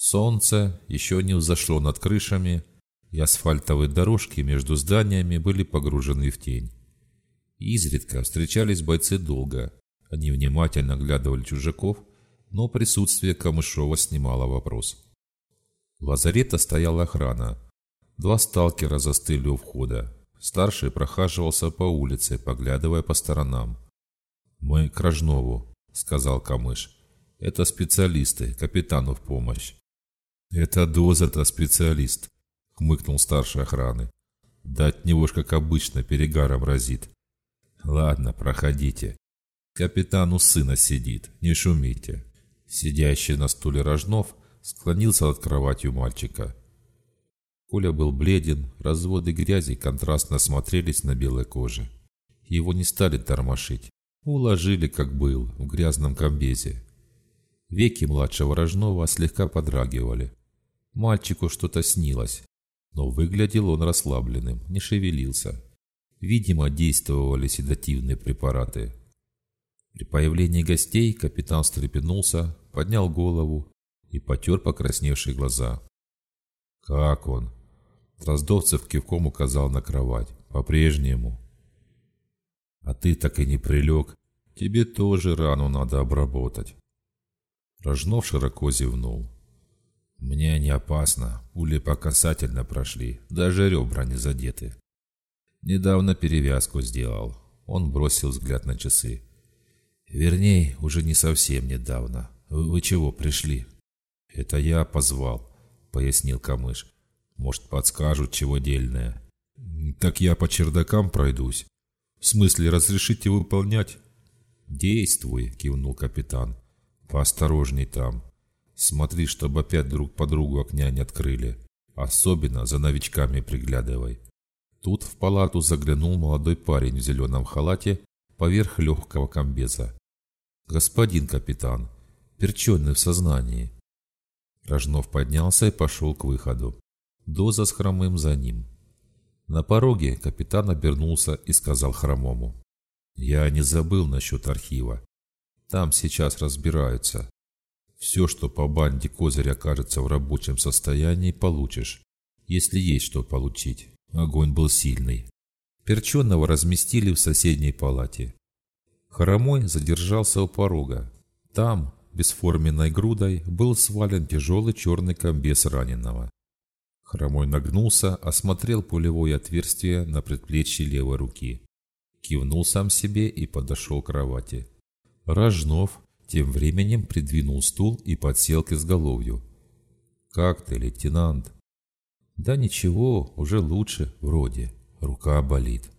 Солнце еще не взошло над крышами, и асфальтовые дорожки между зданиями были погружены в тень. Изредка встречались бойцы долго. Они внимательно глядывали чужаков, но присутствие Камышова снимало вопрос. У лазарета стояла охрана. Два сталкера застыли у входа. Старший прохаживался по улице, поглядывая по сторонам. «Мы к Рожнову», — сказал Камыш. «Это специалисты, капитану в помощь». «Это доза-то специалист», — хмыкнул старший охраны. «Да от него ж, как обычно, перегаром разит». «Ладно, проходите. Капитан у сына сидит, не шумите». Сидящий на стуле Рожнов склонился над кроватью мальчика. Коля был бледен, разводы грязи контрастно смотрелись на белой коже. Его не стали тормошить, уложили, как был, в грязном комбезе. Веки младшего Рожнова слегка подрагивали. Мальчику что-то снилось, но выглядел он расслабленным, не шевелился. Видимо, действовали седативные препараты. При появлении гостей капитан встрепенулся, поднял голову и потер покрасневшие глаза. «Как он?» Дроздовцев кивком указал на кровать. «По-прежнему». «А ты так и не прилег. Тебе тоже рану надо обработать». Рожнов широко зевнул. «Мне не опасно. Пули по касательно прошли. Даже ребра не задеты. Недавно перевязку сделал». Он бросил взгляд на часы. «Вернее, уже не совсем недавно. Вы, чего пришли?» «Это я позвал», — пояснил Камыш. «Может, подскажут, чего дельное». «Так я по чердакам пройдусь. В смысле, разрешите выполнять?» «Действуй», — кивнул капитан. «Поосторожней там. Смотри, чтобы опять друг по другу окня не открыли. Особенно за новичками приглядывай». Тут в палату заглянул молодой парень в зеленом халате поверх легкого комбеза. «Господин капитан, перченый в сознании». Рожнов поднялся и пошел к выходу. Доза с хромым за ним. На пороге капитан обернулся и сказал хромому. «Я не забыл насчет архива. Там сейчас разбираются. Все, что по банде Козырь окажется в рабочем состоянии, получишь, если есть что получить. Огонь был сильный. Перченого разместили в соседней палате. Хромой задержался у порога. Там, бесформенной грудой, был свален тяжелый черный комбез раненого. Хромой нагнулся, осмотрел пулевое отверстие на предплечье левой руки. Кивнул сам себе и подошел к кровати. Рожнов тем временем придвинул стул и подсел к изголовью. «Как ты, лейтенант?» Да ничего, уже лучше, вроде. Рука болит.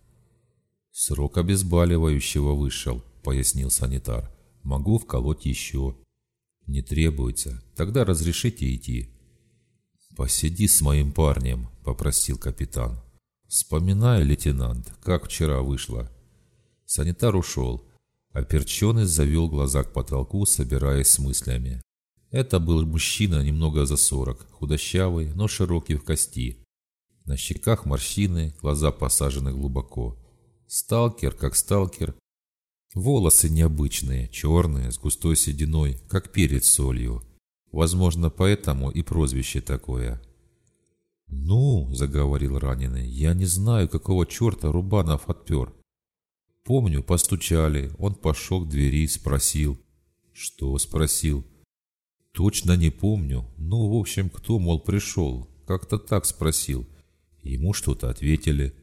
Срок обезболивающего вышел, пояснил санитар. Могу вколоть еще. Не требуется. Тогда разрешите идти. Посиди с моим парнем, попросил капитан. Вспоминай, лейтенант, как вчера вышло. Санитар ушел, а Перченый завел глаза к потолку, собираясь с мыслями. Это был мужчина немного за сорок, худощавый, но широкий в кости. На щеках морщины, глаза посажены глубоко. Сталкер, как сталкер. Волосы необычные, черные, с густой сединой, как перец солью. Возможно, поэтому и прозвище такое. «Ну», — заговорил раненый, — «я не знаю, какого черта Рубанов отпер. Помню, постучали, он пошел к двери, спросил». «Что?» — спросил. Точно не помню. Ну, в общем, кто, мол, пришел. Как-то так спросил. Ему что-то ответили.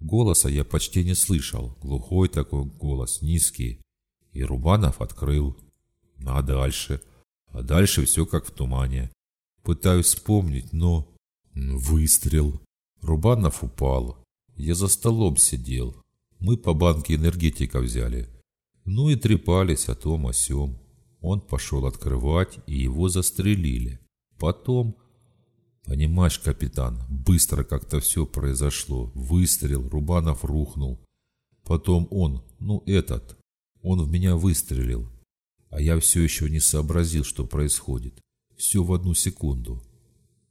Голоса я почти не слышал. Глухой такой голос, низкий. И Рубанов открыл. А дальше? А дальше все как в тумане. Пытаюсь вспомнить, но... Выстрел. Рубанов упал. Я за столом сидел. Мы по банке энергетика взяли. Ну и трепались о том, о сём. Он пошел открывать, и его застрелили. Потом... Понимаешь, капитан, быстро как-то все произошло. Выстрел, Рубанов рухнул. Потом он, ну этот, он в меня выстрелил. А я все еще не сообразил, что происходит. Все в одну секунду.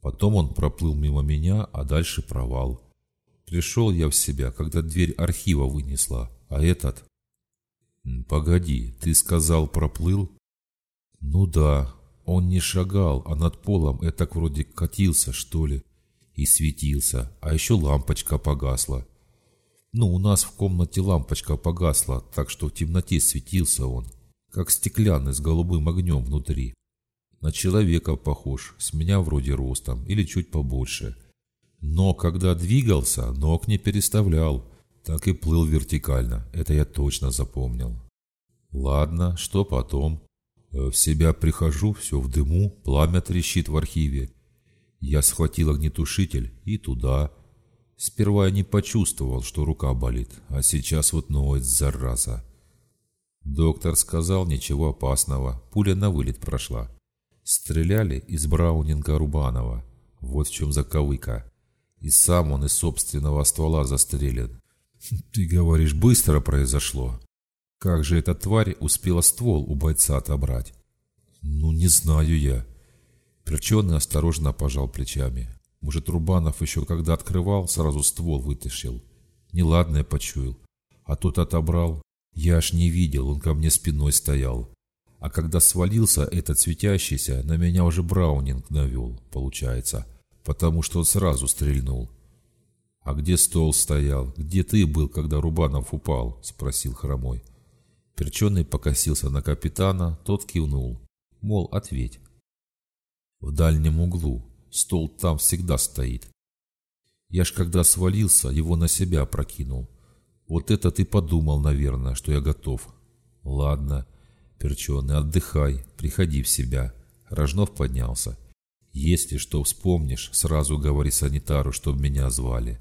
Потом он проплыл мимо меня, а дальше провал. Пришел я в себя, когда дверь архива вынесла, а этот... Погоди, ты сказал проплыл? Ну да, Он не шагал, а над полом этак вроде катился, что ли, и светился, а еще лампочка погасла. Ну, у нас в комнате лампочка погасла, так что в темноте светился он, как стеклянный с голубым огнем внутри. На человека похож, с меня вроде ростом или чуть побольше. Но когда двигался, ног не переставлял, так и плыл вертикально, это я точно запомнил. Ладно, что потом? Э, в себя прихожу, все в дыму, пламя трещит в архиве. Я схватил огнетушитель и туда. Сперва я не почувствовал, что рука болит, а сейчас вот ноет, зараза. Доктор сказал, ничего опасного, пуля на вылет прошла. Стреляли из Браунинга Рубанова. Вот в чем заковыка. И сам он из собственного ствола застрелен. Ты говоришь, быстро произошло? Как же эта тварь успела ствол у бойца отобрать? Ну, не знаю я. Перченый осторожно пожал плечами. Может, Рубанов еще когда открывал, сразу ствол вытащил. Неладное почуял. А тот отобрал. Я аж не видел, он ко мне спиной стоял. А когда свалился этот светящийся, на меня уже Браунинг навел, получается. Потому что он сразу стрельнул. «А где стол стоял? Где ты был, когда Рубанов упал?» – спросил Хромой. Перченый покосился на капитана, тот кивнул. Мол, ответь. В дальнем углу. Стол там всегда стоит. Я ж когда свалился, его на себя прокинул. Вот это ты подумал, наверное, что я готов. Ладно, Перченый, отдыхай, приходи в себя. Рожнов поднялся. Если что вспомнишь, сразу говори санитару, чтобы меня звали.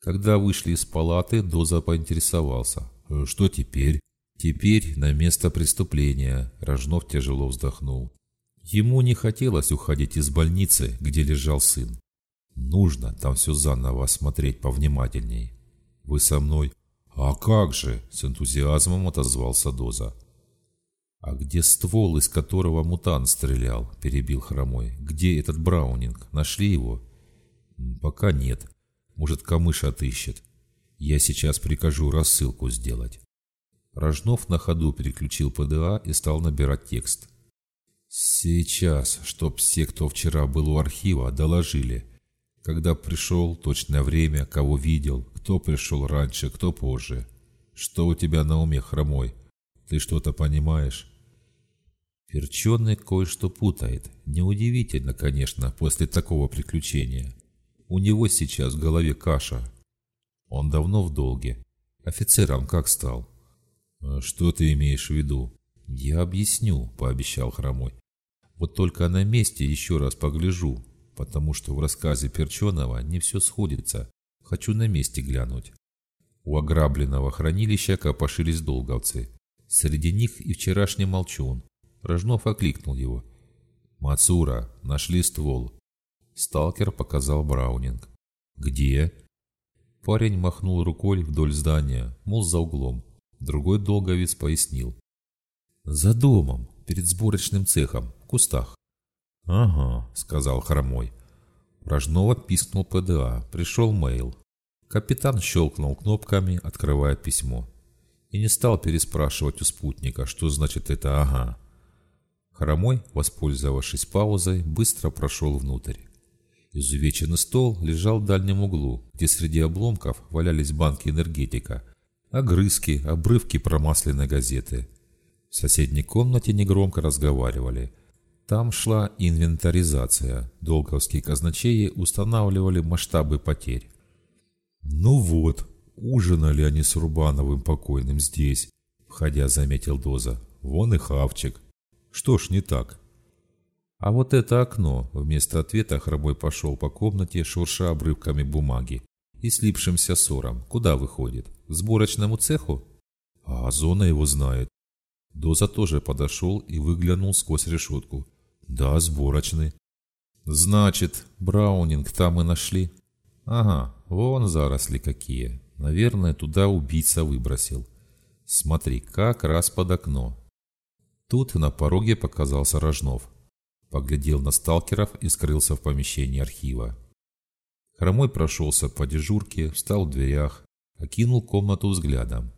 Когда вышли из палаты, Доза поинтересовался. Что теперь? Теперь на место преступления Рожнов тяжело вздохнул. Ему не хотелось уходить из больницы, где лежал сын. Нужно там все заново осмотреть повнимательней. Вы со мной? А как же? С энтузиазмом отозвался Доза. А где ствол, из которого мутант стрелял? Перебил Хромой. Где этот Браунинг? Нашли его? Пока нет. Может, камыш отыщет. Я сейчас прикажу рассылку сделать. Рожнов на ходу переключил ПДА и стал набирать текст. «Сейчас, чтоб все, кто вчера был у архива, доложили. Когда пришел, точное время, кого видел, кто пришел раньше, кто позже. Что у тебя на уме, хромой? Ты что-то понимаешь?» Перченый кое-что путает. Неудивительно, конечно, после такого приключения. У него сейчас в голове каша. Он давно в долге. Офицером как стал? А «Что ты имеешь в виду?» «Я объясню», — пообещал Хромой. «Вот только на месте еще раз погляжу, потому что в рассказе Перченого не все сходится. Хочу на месте глянуть». У ограбленного хранилища копошились долговцы. Среди них и вчерашний молчун. Рожнов окликнул его. «Мацура, нашли ствол». Сталкер показал Браунинг. «Где?» Парень махнул рукой вдоль здания, мол, за углом. Другой долговец пояснил. «За домом, перед сборочным цехом, в кустах». «Ага», — сказал Хромой. Рожнова пискнул ПДА, пришел мейл. Капитан щелкнул кнопками, открывая письмо. И не стал переспрашивать у спутника, что значит это «ага». Хромой, воспользовавшись паузой, быстро прошел внутрь. Изувеченный стол лежал в дальнем углу, где среди обломков валялись банки энергетика, огрызки, обрывки промасленной газеты. В соседней комнате негромко разговаривали. Там шла инвентаризация. Долговские казначеи устанавливали масштабы потерь. «Ну вот, ужинали они с Рубановым покойным здесь», — входя заметил Доза. «Вон и хавчик. Что ж не так?» А вот это окно, вместо ответа Хромой пошел по комнате, шурша обрывками бумаги и слипшимся ссором. Куда выходит? К сборочному цеху? А зона его знает. Доза тоже подошел и выглянул сквозь решетку. Да, сборочный. Значит, Браунинг там и нашли? Ага, вон заросли какие. Наверное, туда убийца выбросил. Смотри, как раз под окно. Тут на пороге показался Рожнов. Поглядел на сталкеров и скрылся в помещении архива. Хромой прошелся по дежурке, встал в дверях, окинул комнату взглядом.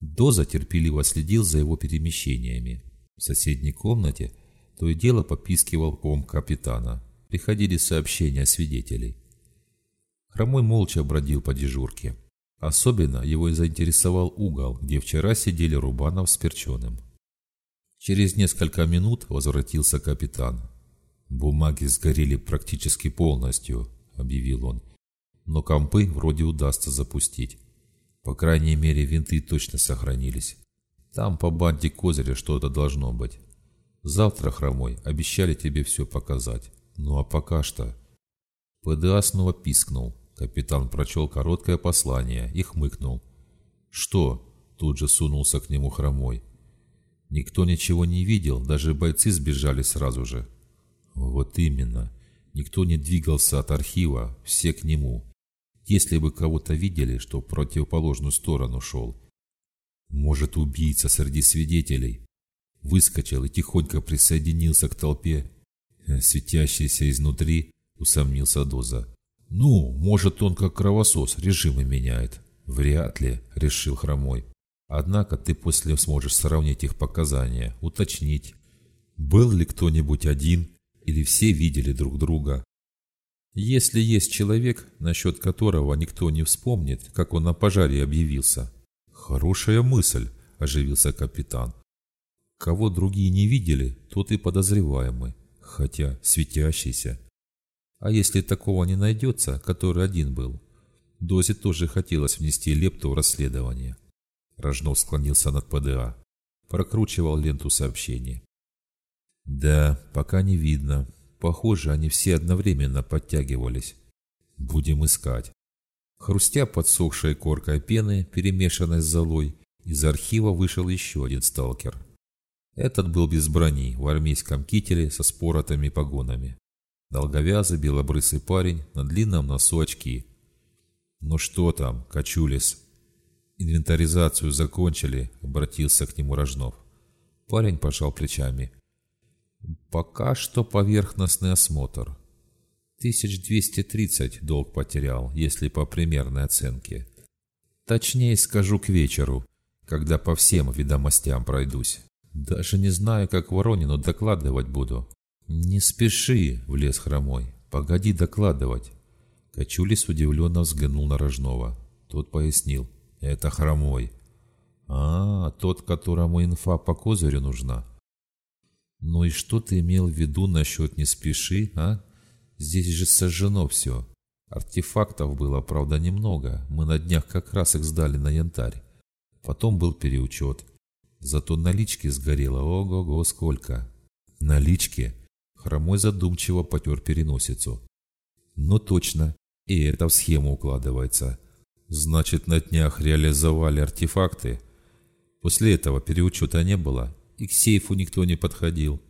Доза терпеливо следил за его перемещениями. В соседней комнате То и дело попискивал ком капитана. Приходили сообщения свидетелей. Хромой молча бродил по дежурке. Особенно его и заинтересовал угол, где вчера сидели Рубанов с Перченым. Через несколько минут возвратился капитан. «Бумаги сгорели практически полностью», — объявил он. «Но компы вроде удастся запустить. По крайней мере, винты точно сохранились. Там по банде Козыря что-то должно быть. Завтра, хромой, обещали тебе все показать. Ну а пока что...» ПДА снова пискнул. Капитан прочел короткое послание и хмыкнул. «Что?» – тут же сунулся к нему хромой. «Никто ничего не видел, даже бойцы сбежали сразу же». «Вот именно. Никто не двигался от архива, все к нему. Если бы кого-то видели, что в противоположную сторону шел. Может, убийца среди свидетелей?» Выскочил и тихонько присоединился к толпе. Светящийся изнутри, усомнился Доза. «Ну, может, он как кровосос режимы меняет». «Вряд ли», — решил Хромой. «Однако ты после сможешь сравнить их показания, уточнить, был ли кто-нибудь один или все видели друг друга. Если есть человек, насчет которого никто не вспомнит, как он на пожаре объявился». «Хорошая мысль», — оживился капитан. «Кого другие не видели, тот и подозреваемый, хотя светящийся». А если такого не найдется, который один был? Дозе тоже хотелось внести лепту в расследование. Рожнов склонился над ПДА. Прокручивал ленту сообщений. Да, пока не видно. Похоже, они все одновременно подтягивались. Будем искать. Хрустя подсохшей коркой пены, перемешанной с золой, из архива вышел еще один сталкер. Этот был без брони, в армейском кителе со споротыми погонами. Долговязый белобрысый парень на длинном носу очки. «Ну что там, Качулис?» «Инвентаризацию закончили», — обратился к нему Рожнов. Парень пожал плечами. «Пока что поверхностный осмотр. 1230 долг потерял, если по примерной оценке. Точнее скажу к вечеру, когда по всем ведомостям пройдусь. Даже не знаю, как Воронину докладывать буду. «Не спеши», — влез хромой. «Погоди докладывать». Качулис удивленно взглянул на Рожнова. Тот пояснил. «Это хромой». «А, тот, которому инфа по козырю нужна». «Ну и что ты имел в виду насчет «не спеши», а? Здесь же сожжено все. Артефактов было, правда, немного. Мы на днях как раз их сдали на янтарь. Потом был переучет. Зато налички сгорело ого-го сколько. Налички? Хромой задумчиво потер переносицу. «Ну точно, и это в схему укладывается. Значит, на днях реализовали артефакты. После этого переучета не было, и к сейфу никто не подходил.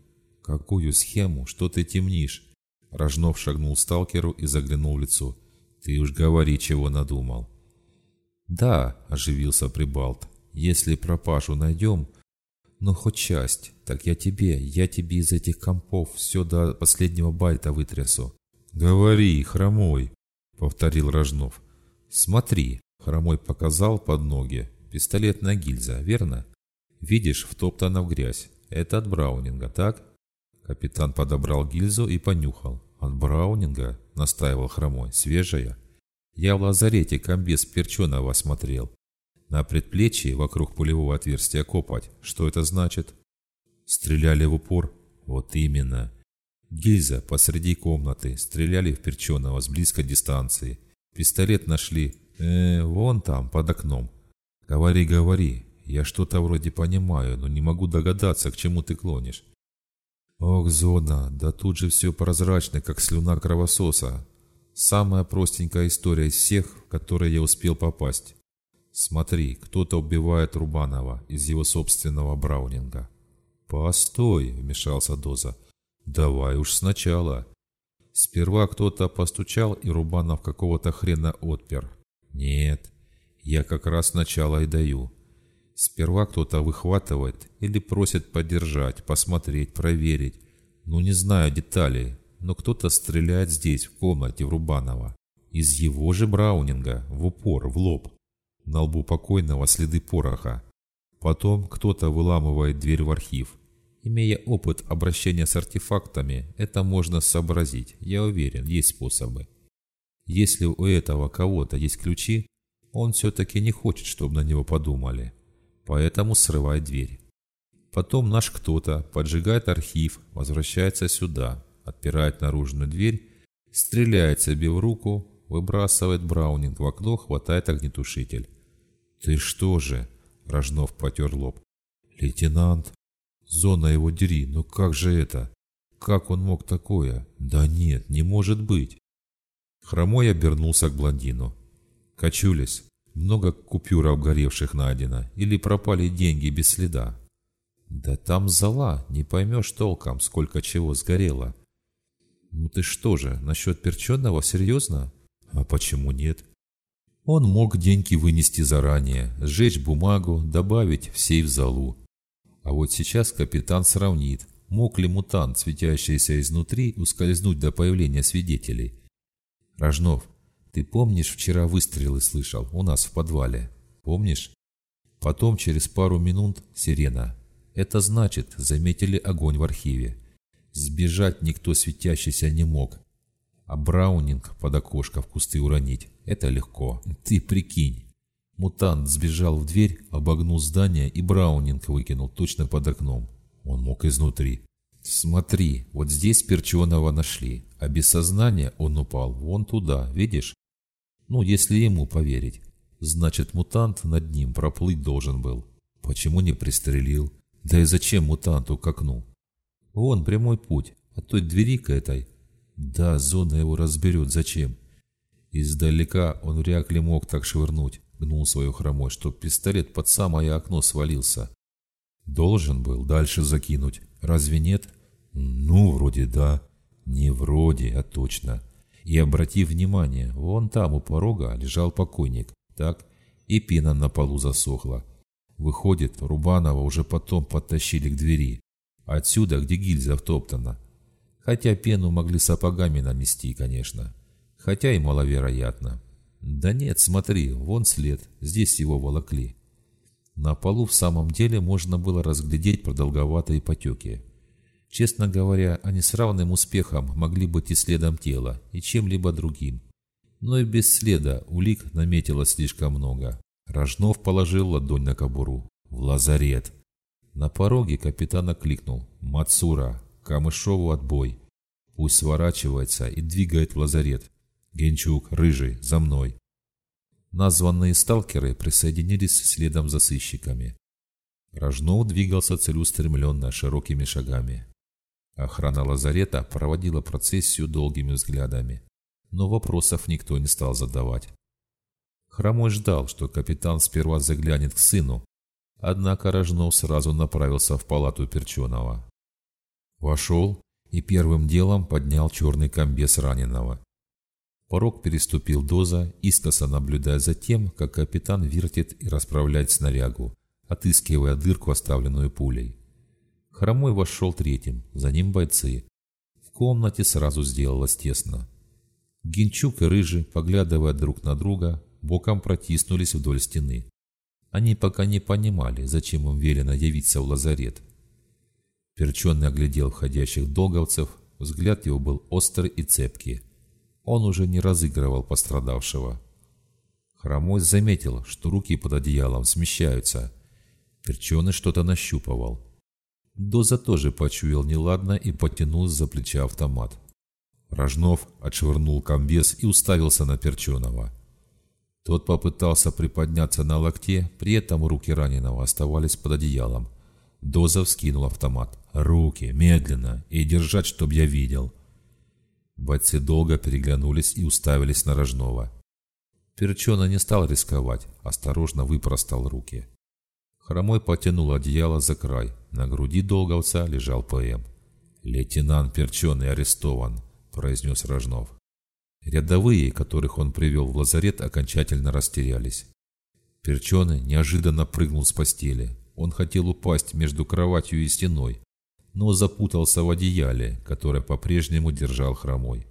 Какую схему? Что ты темнишь?» Рожнов шагнул сталкеру и заглянул в лицо. «Ты уж говори, чего надумал». «Да», — оживился Прибалт, — «если пропажу найдем, ну, хоть часть. Так я тебе, я тебе из этих компов все до последнего байта вытрясу. Говори, хромой, повторил Рожнов. Смотри, хромой показал под ноги. Пистолетная гильза, верно? Видишь, втоптана в грязь. Это от Браунинга, так? Капитан подобрал гильзу и понюхал. От Браунинга, настаивал хромой, свежая. Я в лазарете комбез перченого смотрел. На предплечье вокруг пулевого отверстия копать. Что это значит? Стреляли в упор? Вот именно. Гильза посреди комнаты. Стреляли в перченого с близкой дистанции. Пистолет нашли. Э, вон там, под окном. Говори, говори. Я что-то вроде понимаю, но не могу догадаться, к чему ты клонишь. Ох, Зона, да тут же все прозрачно, как слюна кровососа. Самая простенькая история из всех, в которые я успел попасть. Смотри, кто-то убивает Рубанова из его собственного Браунинга. Постой, вмешался Доза. Давай уж сначала. Сперва кто-то постучал, и Рубанов какого-то хрена отпер. Нет, я как раз сначала и даю. Сперва кто-то выхватывает или просит поддержать, посмотреть, проверить. Ну, не знаю деталей, но кто-то стреляет здесь, в комнате в Рубанова. Из его же Браунинга, в упор, в лоб. На лбу покойного следы пороха. Потом кто-то выламывает дверь в архив. Имея опыт обращения с артефактами, это можно сообразить. Я уверен, есть способы. Если у этого кого-то есть ключи, он все-таки не хочет, чтобы на него подумали. Поэтому срывает дверь. Потом наш кто-то поджигает архив, возвращается сюда, отпирает наружную дверь, стреляет себе в руку, выбрасывает Браунинг в окно, хватает огнетушитель. «Ты что же?» – Рожнов потер лоб. «Лейтенант, зона его дери, ну как же это? Как он мог такое? Да нет, не может быть!» Хромой обернулся к блондину. «Качулись, много купюр обгоревших найдено, или пропали деньги без следа?» «Да там зала, не поймешь толком, сколько чего сгорело». «Ну ты что же, насчет перченого серьезно?» «А почему нет?» Он мог деньги вынести заранее, сжечь бумагу, добавить в сейф залу. А вот сейчас капитан сравнит, мог ли мутант, светящийся изнутри, ускользнуть до появления свидетелей. «Рожнов, ты помнишь, вчера выстрелы слышал у нас в подвале? Помнишь?» Потом, через пару минут, сирена. Это значит, заметили огонь в архиве. Сбежать никто светящийся не мог. А Браунинг под окошко в кусты уронить – это легко. Ты прикинь. Мутант сбежал в дверь, обогнул здание и Браунинг выкинул точно под окном. Он мог изнутри. Смотри, вот здесь перченого нашли, а без сознания он упал вон туда, видишь? Ну, если ему поверить. Значит, мутант над ним проплыть должен был. Почему не пристрелил? Да и зачем мутанту к окну? Вон прямой путь, от той двери-ка этой. Да, зона его разберет, зачем? Издалека он вряд ли мог так швырнуть, гнул свою хромой, чтоб пистолет под самое окно свалился. Должен был дальше закинуть, разве нет? Ну, вроде да. Не вроде, а точно. И обрати внимание, вон там у порога лежал покойник, так? И пена на полу засохла. Выходит, Рубанова уже потом подтащили к двери. Отсюда, где гильза втоптана. Хотя пену могли сапогами нанести, конечно. Хотя и маловероятно. Да нет, смотри, вон след, здесь его волокли. На полу в самом деле можно было разглядеть продолговатые потеки. Честно говоря, они с равным успехом могли быть и следом тела, и чем-либо другим. Но и без следа улик наметилось слишком много. Рожнов положил ладонь на кобуру. В лазарет. На пороге капитан окликнул. «Мацура, Камышову отбой. Пусть сворачивается и двигает в лазарет. Генчук, Рыжий, за мной». Названные сталкеры присоединились следом за сыщиками. Рожнов двигался целеустремленно, широкими шагами. Охрана лазарета проводила процессию долгими взглядами, но вопросов никто не стал задавать. Хромой ждал, что капитан сперва заглянет к сыну, однако Рожнов сразу направился в палату Перченого. Вошел и первым делом поднял черный комбез раненого. Порог переступил доза, искоса наблюдая за тем, как капитан вертит и расправляет снарягу, отыскивая дырку, оставленную пулей. Хромой вошел третьим, за ним бойцы. В комнате сразу сделалось тесно. Гинчук и Рыжий, поглядывая друг на друга, боком протиснулись вдоль стены. Они пока не понимали, зачем им велено явиться в лазарет. Перченый оглядел входящих долговцев, взгляд его был острый и цепкий. Он уже не разыгрывал пострадавшего. Хромой заметил, что руки под одеялом смещаются. Перченый что-то нащупывал. Доза тоже почуял неладно и потянул за плеча автомат. Рожнов отшвырнул комбез и уставился на Перченого. Тот попытался приподняться на локте, при этом руки раненого оставались под одеялом. Доза вскинул автомат. «Руки, медленно, и держать, чтоб я видел». Бойцы долго переглянулись и уставились на Рожнова. Перчона не стал рисковать, осторожно выпростал руки. Хромой потянул одеяло за край. На груди долговца лежал ПМ. «Лейтенант Перченый арестован», – произнес Рожнов. Рядовые, которых он привел в лазарет, окончательно растерялись. Перченый неожиданно прыгнул с постели. Он хотел упасть между кроватью и стеной, но запутался в одеяле, которое по-прежнему держал хромой.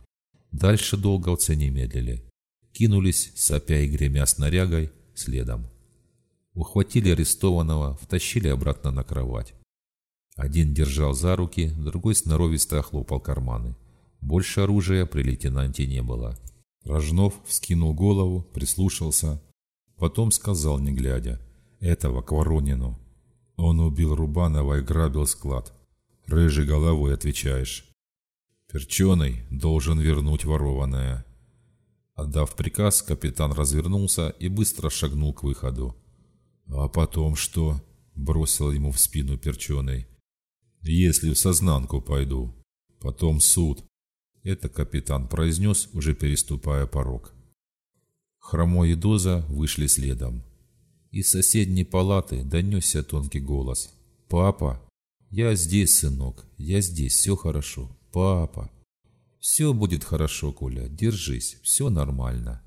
Дальше долговцы не медлили. Кинулись, сопя и гремя снарягой, следом. Ухватили арестованного, втащили обратно на кровать. Один держал за руки, другой сноровисто охлопал карманы. Больше оружия при лейтенанте не было. Рожнов вскинул голову, прислушался. Потом сказал, не глядя, «Этого к Воронину». Он убил Рубанова и грабил склад. Рыжей головой отвечаешь. Перченый должен вернуть ворованное. Отдав приказ, капитан развернулся и быстро шагнул к выходу. «А потом что?» – бросил ему в спину Перченый. «Если в сознанку пойду. Потом суд». Это капитан произнес, уже переступая порог. Хромой и Доза вышли следом. Из соседней палаты донесся тонкий голос. «Папа!» «Я здесь, сынок, я здесь, все хорошо. Папа!» «Все будет хорошо, Коля, держись, все нормально».